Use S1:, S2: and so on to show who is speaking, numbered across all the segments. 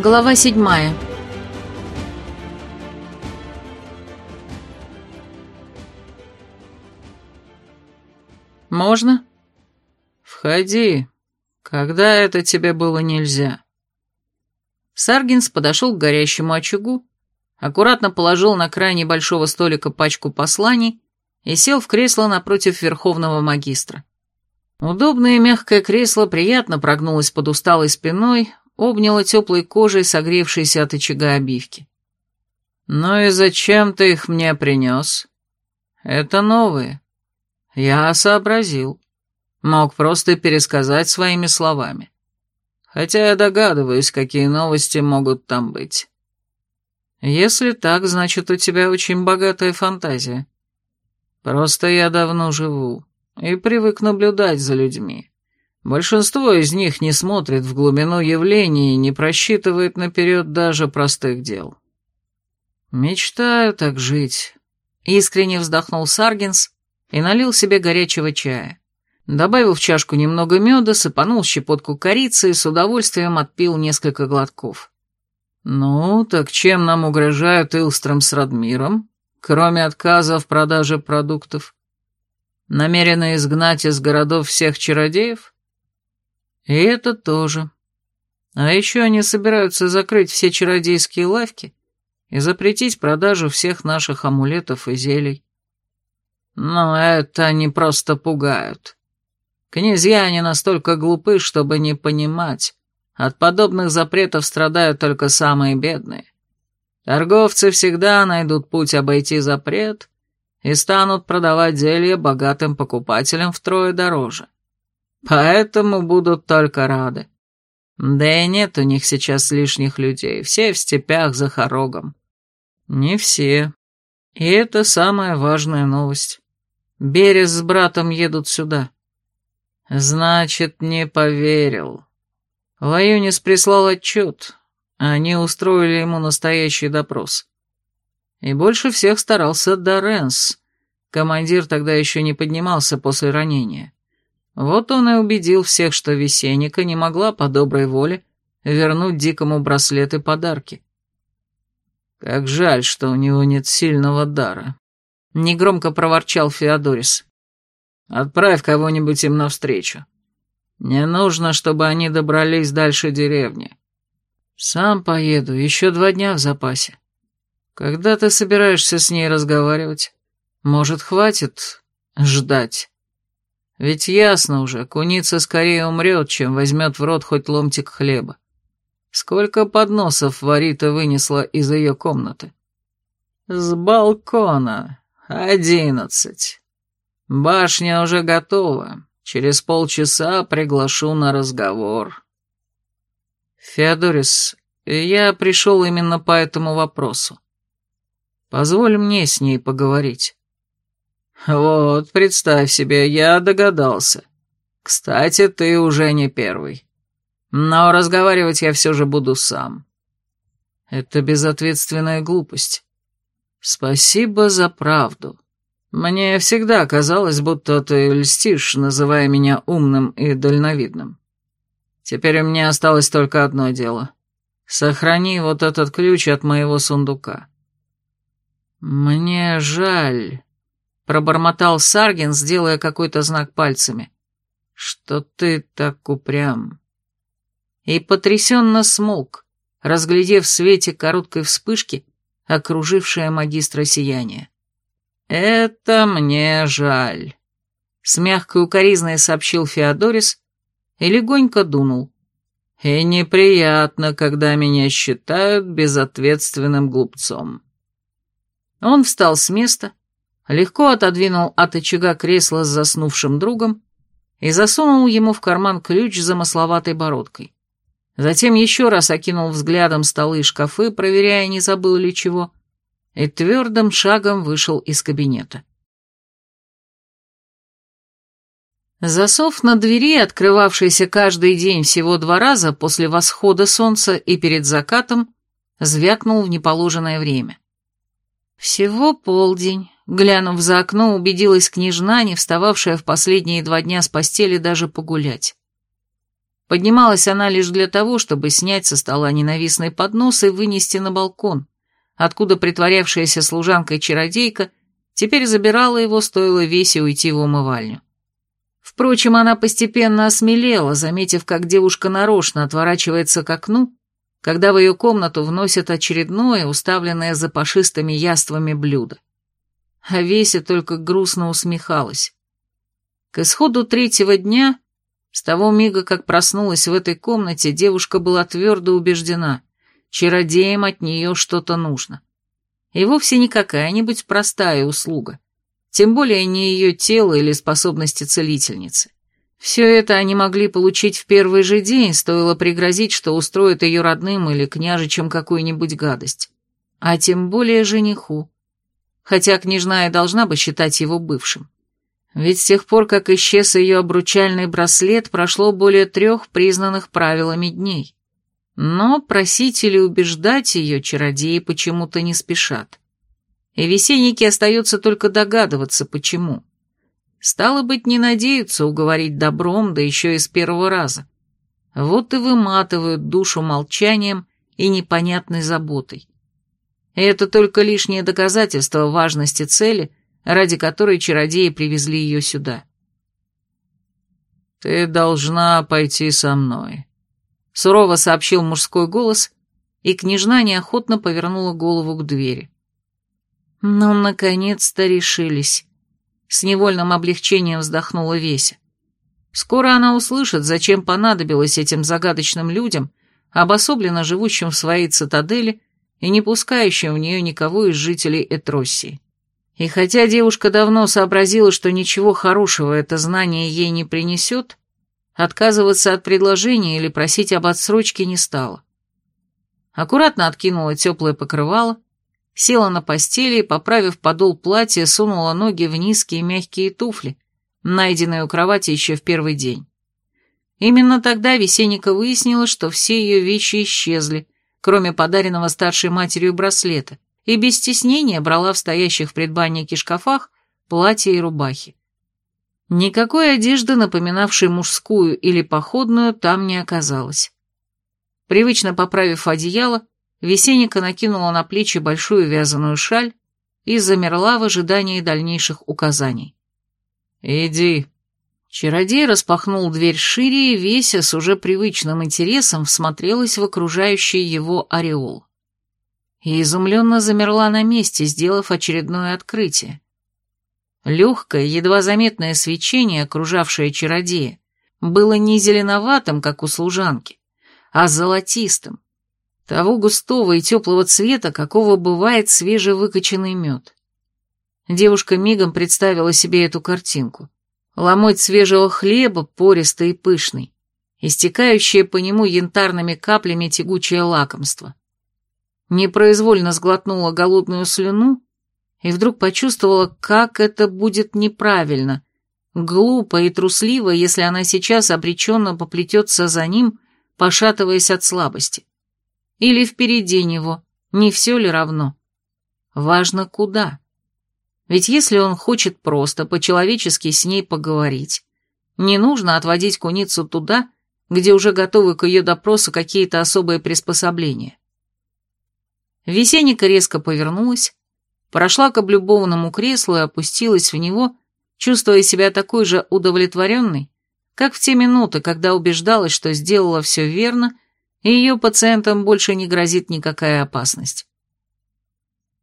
S1: Глава седьмая.
S2: «Можно?» «Входи. Когда это тебе было нельзя?»
S1: Саргинс подошел к горящему очагу, аккуратно положил на край небольшого столика пачку посланий и сел в кресло напротив верховного магистра. Удобное мягкое кресло приятно прогнулось под усталой спиной, обняло теплой кожей, согревшейся от очага обивки.
S2: «Ну и зачем ты их мне принес?» «Это новые. Я сообразил. Мог просто пересказать своими словами. Хотя я догадываюсь, какие новости могут там быть. Если так, значит, у тебя очень богатая фантазия. Просто я давно живу и привык наблюдать за людьми. Большинство из них не смотрит в глубину явлений и не просчитывает наперед даже простых дел. Мечтаю так жить. Искренне вздохнул Саргинс и налил себе горячего чая. Добавил в чашку немного меда, сыпанул щепотку корицы и с удовольствием отпил несколько глотков. «Ну, так чем нам угрожают Илстром с Радмиром, кроме отказа в продаже продуктов? Намерены изгнать из городов всех чародеев?» «И это тоже. А еще они собираются закрыть все чародейские лавки и запретить продажу всех наших амулетов и зелий. Но это они просто пугают. Князья не настолько глупы, чтобы не понимать. От подобных запретов страдают только самые бедные. Торговцы всегда найдут путь обойти запрет и станут продавать зелья богатым покупателям втрое дороже. Поэтому будут только рады. Да и нет у них сейчас лишних людей, все в степях за хорогом. Не все. И это самая важная новость. Берез с братом едут сюда. Значит, не поверил. Лаюнис прислал отчет. Они устроили ему настоящий допрос. И больше всех старался Доренс. Командир тогда еще не поднимался после ранения. Вот он и убедил всех, что Весенника не могла по доброй воле вернуть дикому браслеты подарки. Как жаль, что у него нет сильного дара. Негромко проворчал Феодорис. «Отправь кого-нибудь им навстречу. Не нужно, чтобы они добрались дальше деревни. Сам поеду, еще два дня в запасе. Когда ты собираешься с ней разговаривать? Может, хватит ждать? Ведь ясно уже, куница скорее умрет, чем возьмет в рот хоть ломтик хлеба. Сколько подносов Варита вынесла из ее комнаты? С балкона, «Одиннадцать. Башня уже готова. Через полчаса приглашу на разговор». «Феодорис, я пришел именно по этому вопросу. Позволь мне с ней поговорить». «Вот, представь себе, я догадался. Кстати, ты уже не первый. Но разговаривать я все же буду сам». «Это безответственная глупость. «Спасибо за правду. Мне всегда казалось, будто ты льстишь, называя меня умным и дальновидным. Теперь у меня осталось только одно дело. Сохрани вот этот ключ от моего сундука». «Мне жаль», — пробормотал Саргин, сделая какой-то знак пальцами, — «что ты так упрям». И потрясенно смолк, разглядев в свете короткой вспышки окружившее магистра сияние. «Это мне жаль», — с мягкой укоризной сообщил Феодорис и легонько дунул. «И неприятно, когда меня считают безответственным глупцом». Он встал с места, легко отодвинул от очага кресло с заснувшим другом и засунул ему в карман ключ с замысловатой бородкой. Затем еще раз окинул взглядом столы и шкафы, проверяя, не забыл ли чего, и твердым шагом вышел из кабинета. Засов на двери, открывавшийся каждый день всего два раза после восхода солнца и перед закатом, звякнул в неположенное время. Всего полдень. Глянув за окно, убедилась княжна, не встававшая в последние два дня с постели даже погулять.
S1: Поднималась она лишь для того, чтобы снять со стола ненавистный поднос и вынести на балкон, откуда притворявшаяся служанкой-чародейка теперь забирала его, стоило Весе уйти в умывальню. Впрочем, она постепенно осмелела, заметив, как девушка нарочно отворачивается к окну, когда в ее комнату вносят очередное, уставленное запашистыми яствами блюдо. А Веся только грустно усмехалась. К исходу третьего дня, с того мига, как проснулась в этой комнате, девушка была твердо убеждена, чародеям от нее что-то нужно. И вовсе не какая-нибудь простая услуга тем более не ее тело или способности целительницы. Все это они могли получить в первый же день, стоило пригрозить, что устроят ее родным или княжичем какую-нибудь гадость. А тем более жениху. Хотя княжна и должна бы считать его бывшим. Ведь с тех пор, как исчез ее обручальный браслет, прошло более трех признанных правилами дней. Но просить или убеждать ее чародеи почему-то не спешат и весенники остается только догадываться, почему. Стало быть, не надеются уговорить добром, да еще и с первого раза. Вот и выматывают душу молчанием и непонятной заботой. И это только лишнее доказательство важности цели, ради которой чародеи привезли ее сюда.
S2: «Ты должна пойти со мной», — сурово сообщил мужской голос, и княжна неохотно повернула голову к двери.
S1: «Ну, наконец-то решились!» С невольным облегчением вздохнула Веся. Скоро она услышит, зачем понадобилось этим загадочным людям, обособленно живущим в своей цитадели и не пускающим в нее никого из жителей Этроссии. И хотя девушка давно сообразила, что ничего хорошего это знание ей не принесет, отказываться от предложения или просить об отсрочке не стала. Аккуратно откинула теплое покрывало, села на постели и, поправив подол платья, сунула ноги в низкие мягкие туфли, найденные у кровати еще в первый день. Именно тогда Весенника выяснила, что все ее вещи исчезли, кроме подаренного старшей матерью браслета, и без стеснения брала в стоящих в предбаннике шкафах платья и рубахи. Никакой одежды, напоминавшей мужскую или походную, там не оказалось. Привычно поправив одеяло, Весенника накинула на плечи большую вязаную шаль и замерла в ожидании дальнейших указаний.
S2: «Иди».
S1: Чародей распахнул дверь шире, и Веся с уже привычным интересом всмотрелась в окружающий его ореол. И изумленно замерла на месте, сделав очередное открытие. Легкое, едва заметное свечение, окружавшее чародея, было не зеленоватым, как у служанки, а золотистым, того густого и теплого цвета, какого бывает свежевыкоченный мед. Девушка мигом представила себе эту картинку. Ломоть свежего хлеба, пористый и пышный, истекающее по нему янтарными каплями тягучее лакомство. Непроизвольно сглотнула голодную слюну и вдруг почувствовала, как это будет неправильно, глупо и трусливо, если она сейчас обреченно поплетется за ним, пошатываясь от слабости. Или впереди него, не все ли равно? Важно куда. Ведь если он хочет просто по-человечески с ней поговорить, не нужно отводить куницу туда, где уже готовы к ее допросу какие-то особые приспособления. Весенника резко повернулась, прошла к облюбованному креслу и опустилась в него, чувствуя себя такой же удовлетворенной, как в те минуты, когда убеждалась, что сделала все верно и ее пациентам больше не грозит никакая опасность.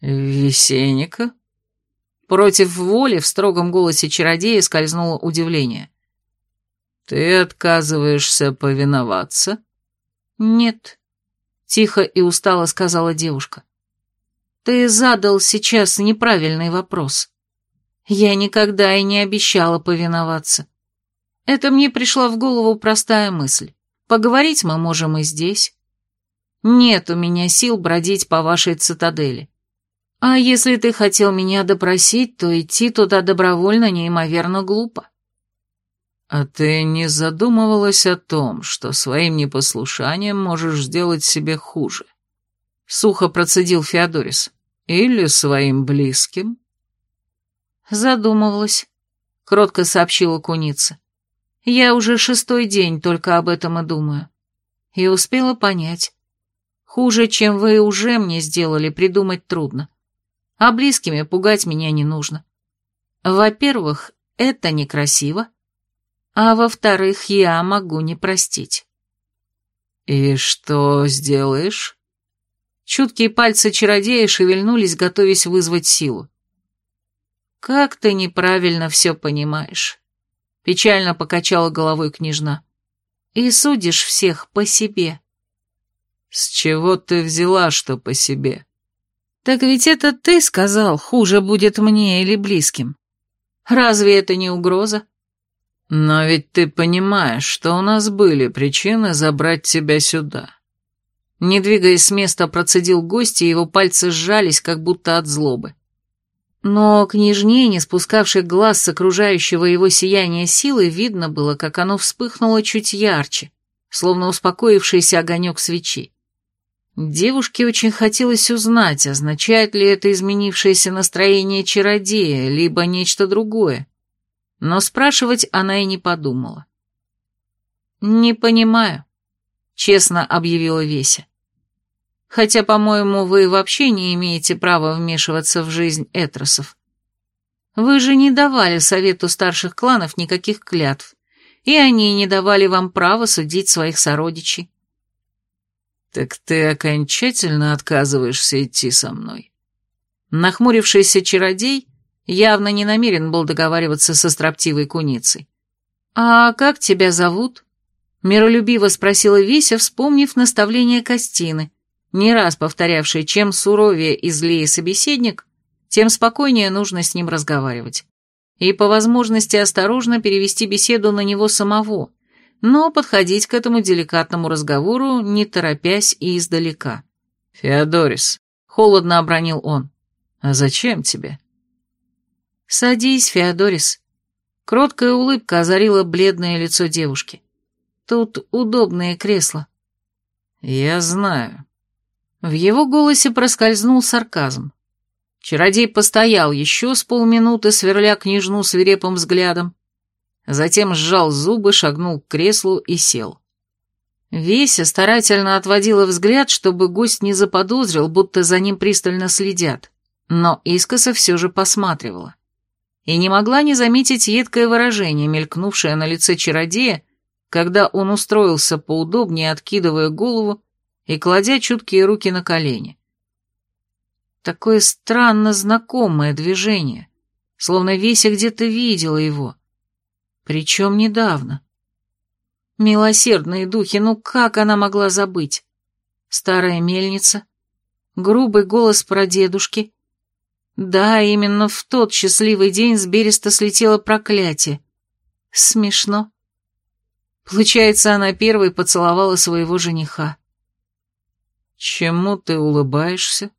S2: «Весенника?»
S1: Против воли в строгом голосе чародея скользнуло удивление.
S2: «Ты отказываешься повиноваться?»
S1: «Нет», — тихо и устало сказала девушка. «Ты задал сейчас неправильный вопрос. Я никогда и не обещала повиноваться. Это мне пришла в голову простая мысль. Поговорить мы можем и здесь. Нет у меня сил бродить по вашей цитадели. А если ты хотел меня допросить, то идти туда добровольно неимоверно глупо.
S2: А ты не задумывалась о том, что своим непослушанием можешь сделать себе хуже? Сухо процедил Феодорис. Или своим близким?
S1: Задумывалась, кротко сообщила куница. Я уже шестой день только об этом и думаю. И успела понять. Хуже, чем вы уже мне сделали, придумать трудно. А близкими пугать меня не нужно. Во-первых, это некрасиво. А во-вторых, я могу не простить.
S2: «И что сделаешь?»
S1: Чуткие пальцы чародея шевельнулись, готовясь вызвать силу. «Как ты неправильно все понимаешь», — печально покачала головой княжна. «И судишь всех по себе».
S2: «С чего ты взяла, что по себе?»
S1: «Так ведь это ты сказал, хуже будет мне или близким. Разве это не угроза?»
S2: «Но ведь ты понимаешь, что у нас были причины забрать тебя сюда».
S1: Не двигаясь с места, процедил гость, и его пальцы сжались, как будто от злобы. Но княжне, не спускавшей глаз с окружающего его сияния силы, видно было, как оно вспыхнуло чуть ярче, словно успокоившийся огонек свечи. Девушке очень хотелось узнать, означает ли это изменившееся настроение чародея, либо нечто другое. Но спрашивать она и не подумала. «Не понимаю», — честно объявила Веся. «Хотя, по-моему, вы вообще не имеете права вмешиваться в жизнь этросов. Вы же не давали совету старших кланов никаких клятв, и они не давали вам права судить своих сородичей.
S2: «Так ты окончательно отказываешься идти со мной?»
S1: Нахмурившийся чародей явно не намерен был договариваться со строптивой куницей. «А как тебя зовут?» Миролюбиво спросила Вися, вспомнив наставление Костины, не раз повторявшей, чем суровее и злее собеседник, тем спокойнее нужно с ним разговаривать. И по возможности осторожно перевести беседу на него самого, но подходить к этому деликатному разговору, не торопясь и издалека.
S2: «Феодорис», — холодно обронил он, — «а зачем тебе?»
S1: «Садись, Феодорис». Кроткая улыбка озарила бледное лицо девушки. «Тут удобные кресла».
S2: «Я знаю».
S1: В его голосе проскользнул сарказм. Чародей постоял еще с полминуты, сверля княжну свирепым взглядом, Затем сжал зубы, шагнул к креслу и сел. Веся старательно отводила взгляд, чтобы гость не заподозрил, будто за ним пристально следят, но искоса все же посматривала. И не могла не заметить едкое выражение, мелькнувшее на лице чародея, когда он устроился поудобнее, откидывая голову и кладя чуткие руки на колени. Такое странно знакомое движение, словно Веся где-то видела его — причем недавно. Милосердные духи, ну как она могла забыть? Старая мельница, грубый голос про дедушки. Да, именно в тот счастливый день с береста слетело проклятие. Смешно. Получается, она первой поцеловала своего жениха.
S2: «Чему ты улыбаешься?»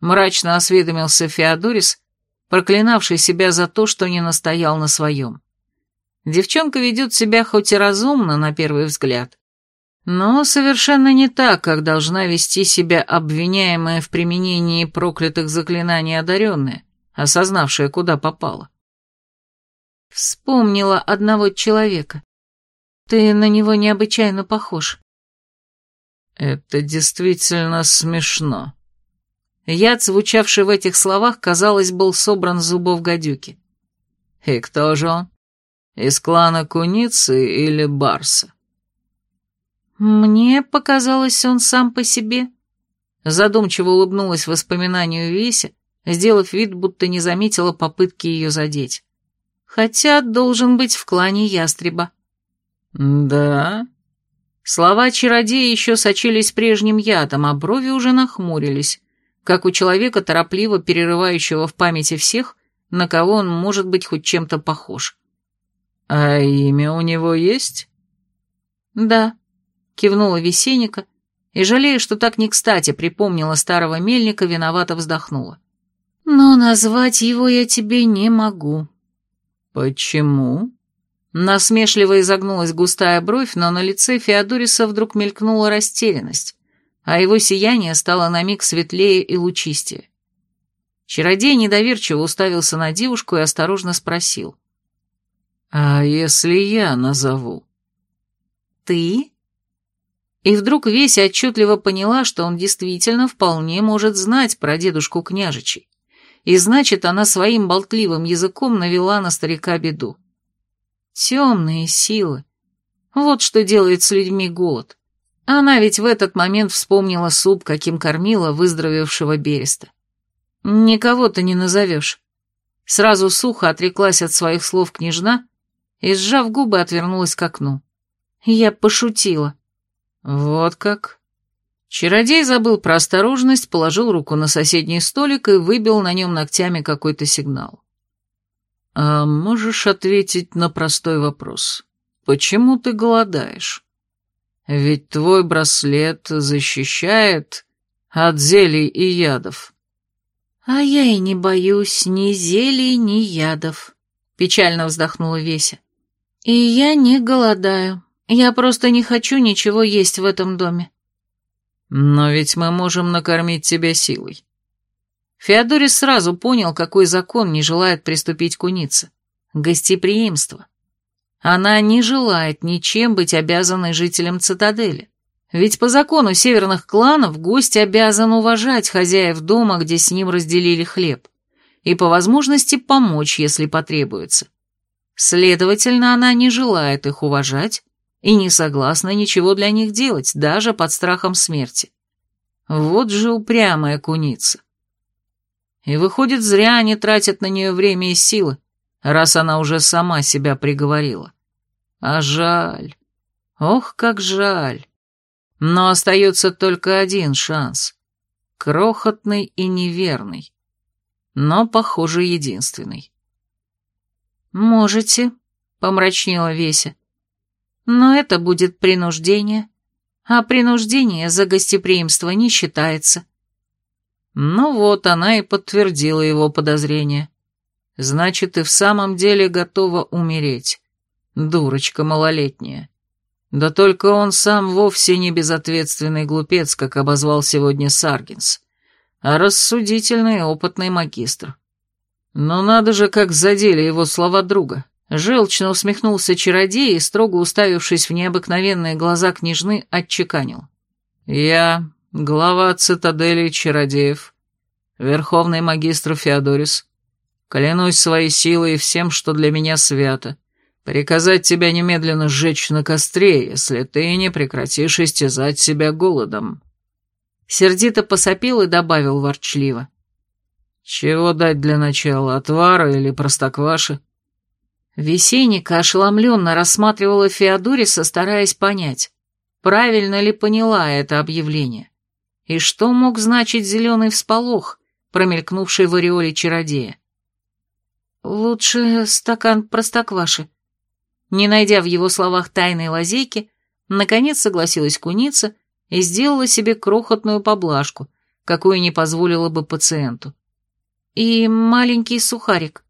S2: Мрачно осведомился Феодорис, проклинавший себя за то, что не настоял на своем. Девчонка ведет себя хоть и разумно, на первый взгляд, но совершенно не так, как должна вести себя обвиняемая в применении проклятых заклинаний одаренная, осознавшая, куда попала.
S1: Вспомнила одного человека. Ты на него необычайно похож.
S2: Это действительно смешно.
S1: Яд, звучавший в этих словах, казалось, был собран с зубов гадюки.
S2: И кто же он? Из клана Куницы или Барса?
S1: Мне показалось, он сам по себе. Задумчиво улыбнулась воспоминанию Веся, сделав вид, будто не заметила попытки ее задеть. Хотя должен быть в клане ястреба.
S2: Да?
S1: Слова чародея еще сочились прежним ядом, а брови уже нахмурились, как у человека, торопливо перерывающего в памяти всех, на кого он может быть хоть чем-то похож.
S2: «А имя у него есть?»
S1: «Да», — кивнула Весенника, и, жалея, что так не кстати припомнила старого мельника, виновато вздохнула. «Но назвать его я тебе не могу».
S2: «Почему?»
S1: Насмешливо изогнулась густая бровь, но на лице Феодориса вдруг мелькнула растерянность, а его сияние стало на миг светлее и лучистее. Чародей недоверчиво уставился на девушку и осторожно спросил.
S2: «А если я назову?»
S1: «Ты?» И вдруг Веся отчетливо поняла, что он действительно вполне может знать про дедушку княжичей. И значит, она своим болтливым языком навела на старика беду. Темные силы. Вот что делает с людьми голод. Она ведь в этот момент вспомнила суп, каким кормила выздоровевшего Береста. Никого ты не назовешь. Сразу сухо отреклась от своих слов княжна и, сжав губы, отвернулась к окну. Я пошутила.
S2: Вот как? Чародей забыл про осторожность, положил руку на соседний столик и выбил на нем ногтями какой-то сигнал. «А можешь ответить на простой вопрос? Почему ты голодаешь? Ведь твой браслет защищает от зелий и ядов».
S1: «А я и не боюсь ни зелий, ни ядов», — печально вздохнула Веся. «И я не голодаю. Я просто не хочу ничего есть в этом доме.
S2: Но ведь мы можем накормить тебя силой.
S1: Феодорис сразу понял, какой закон не желает приступить куница. Гостеприимство. Она не желает ничем быть обязанной жителям цитадели. Ведь по закону северных кланов гость обязан уважать хозяев дома, где с ним разделили хлеб, и по возможности помочь, если потребуется. Следовательно, она не желает их уважать и не согласна ничего для них делать, даже под страхом смерти. Вот же упрямая куница. И выходит, зря они тратят на нее время и силы, раз она уже сама себя приговорила. А жаль. Ох, как жаль. Но остается только один шанс. Крохотный и неверный. Но, похоже, единственный. «Можете», — помрачнела Веся. Но это будет принуждение, а принуждение за гостеприимство не считается.
S2: Ну вот, она и подтвердила его подозрение. Значит, и в самом деле готова умереть. Дурочка малолетняя. Да только он сам вовсе не безответственный глупец, как обозвал сегодня Саргинс, а рассудительный опытный магистр. Но надо же, как задели его слова друга. Желчно усмехнулся чародей и, строго уставившись в необыкновенные глаза княжны, отчеканил. «Я, глава цитадели чародеев, верховный магистр Феодорис, клянусь своей силой и всем, что для меня свято, приказать тебя немедленно сжечь на костре, если ты не прекратишь истязать себя голодом».
S1: Сердито посопил и добавил ворчливо.
S2: «Чего дать для начала, отвара или простокваши?»
S1: Весенника ошеломленно рассматривала Феодориса, стараясь понять, правильно ли поняла это объявление. И что мог значить зеленый всполох, промелькнувший в ореоле чародея? «Лучше стакан простокваши». Не найдя в его словах тайной лазейки, наконец согласилась куница и сделала себе крохотную поблажку, какую не позволила бы пациенту. «И маленький сухарик».